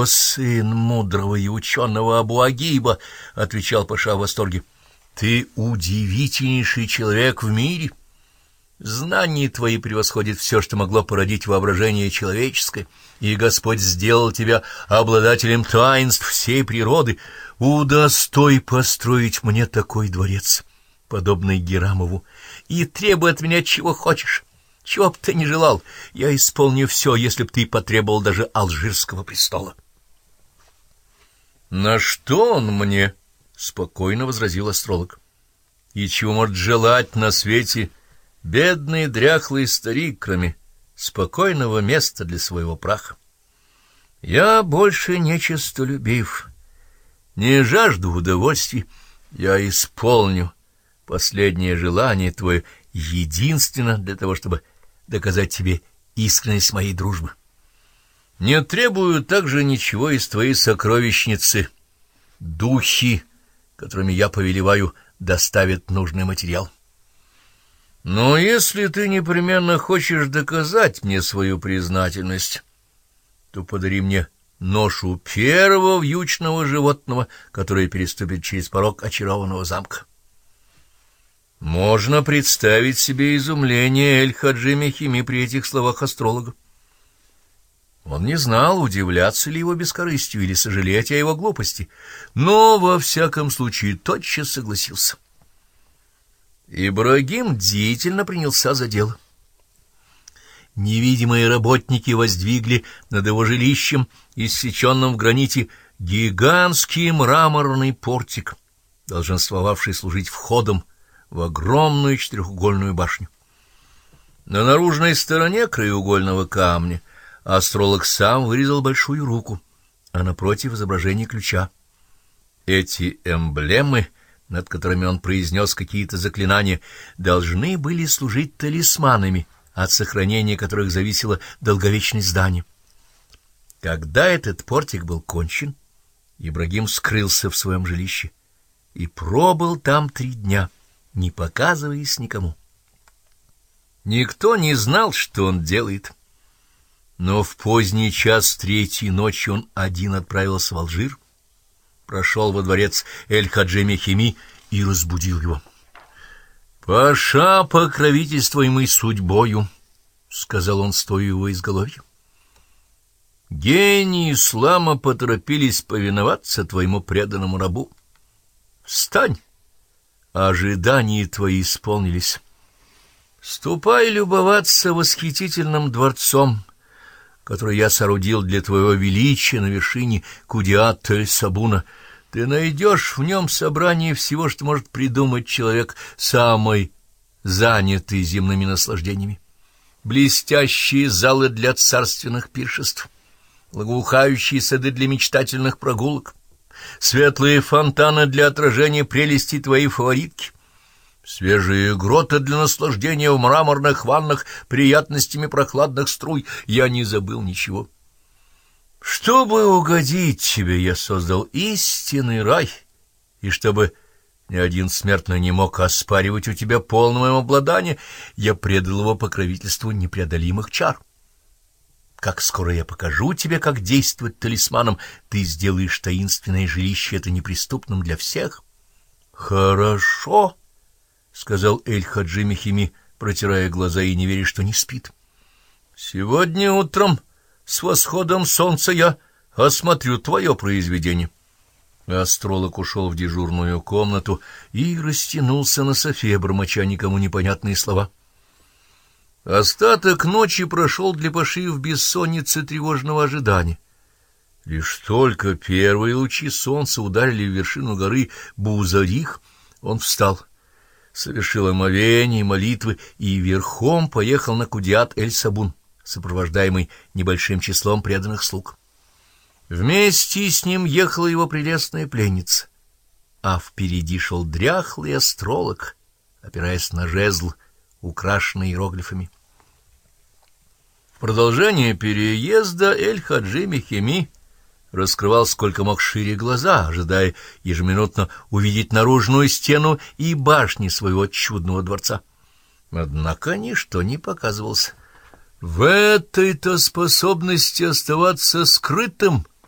«О, сын мудрого и ученого Абуагиба!» — отвечал Паша в восторге. «Ты удивительнейший человек в мире. Знания твои превосходят все, что могло породить воображение человеческое, и Господь сделал тебя обладателем таинств всей природы. Удостой построить мне такой дворец, подобный Герамову, и требуй от меня чего хочешь». Чего б ты ни желал, я исполню все, если б ты потребовал даже алжирского престола. — На что он мне? — спокойно возразил астролог. — И чего может желать на свете бедный дряхлый старик, кроме спокойного места для своего праха? Я больше не честолюбив, не жажду удовольствий, я исполню последнее желание твое единственно для того, чтобы доказать тебе искренность моей дружбы. Не требую также ничего из твоей сокровищницы. Духи, которыми я повелеваю, доставят нужный материал. Но если ты непременно хочешь доказать мне свою признательность, то подари мне ношу первого вьючного животного, которое переступит через порог очарованного замка. Можно представить себе изумление Эль-Хаджи Мехими при этих словах астролога. Он не знал, удивляться ли его бескорыстию или сожалеть о его глупости, но, во всяком случае, тотчас согласился. Ибрагим деятельно принялся за дело. Невидимые работники воздвигли над его жилищем, иссеченным в граните, гигантский мраморный портик, долженствовавший служить входом в огромную четырехугольную башню. На наружной стороне краеугольного камня астролог сам вырезал большую руку, а напротив изображение ключа. Эти эмблемы, над которыми он произнес какие-то заклинания, должны были служить талисманами, от сохранения которых зависело долговечность здания. Когда этот портик был кончен, Ибрагим скрылся в своем жилище и пробыл там три дня — не показываясь никому. Никто не знал, что он делает. Но в поздний час третьей ночи он один отправился в Алжир, прошел во дворец Эль-Хаджи Мехими и разбудил его. «Паша, покровительствуемый судьбою», — сказал он, стоя его изголовья. «Гении ислама поторопились повиноваться твоему преданному рабу. Встань!» ожидания твои исполнились. Ступай любоваться восхитительным дворцом, который я соорудил для твоего величия на вершине Кудиат-Тель-Сабуна. Ты найдешь в нем собрание всего, что может придумать человек, самый занятый земными наслаждениями. Блестящие залы для царственных пиршеств, благоухающие сады для мечтательных прогулок — светлые фонтаны для отражения прелести твоей фаворитки, свежие гроты для наслаждения в мраморных ваннах приятностями прохладных струй. Я не забыл ничего. Чтобы угодить тебе, я создал истинный рай, и чтобы ни один смертный не мог оспаривать у тебя полного обладания, я предал его покровительству непреодолимых чар. Как скоро я покажу тебе, как действовать талисманом, ты сделаешь таинственное жилище это неприступным для всех. — Хорошо, — сказал Эль-Хаджи Мехими, протирая глаза и не веря, что не спит. — Сегодня утром с восходом солнца я осмотрю твое произведение. Астролог ушел в дежурную комнату и растянулся на софе, бормоча никому непонятные слова. — Остаток ночи прошел для Паши в бессоннице тревожного ожидания. Лишь только первые лучи солнца ударили в вершину горы Бузарих, он встал, совершил омовение, молитвы и верхом поехал на Кудиат-эль-Сабун, сопровождаемый небольшим числом преданных слуг. Вместе с ним ехала его прелестная пленница, а впереди шел дряхлый астролог, опираясь на жезл, украшенный иероглифами. В продолжение переезда Эль-Хаджи Мехеми раскрывал сколько мог шире глаза, ожидая ежеминутно увидеть наружную стену и башни своего чудного дворца. Однако ничто не показывалось. В этой-то способности оставаться скрытым —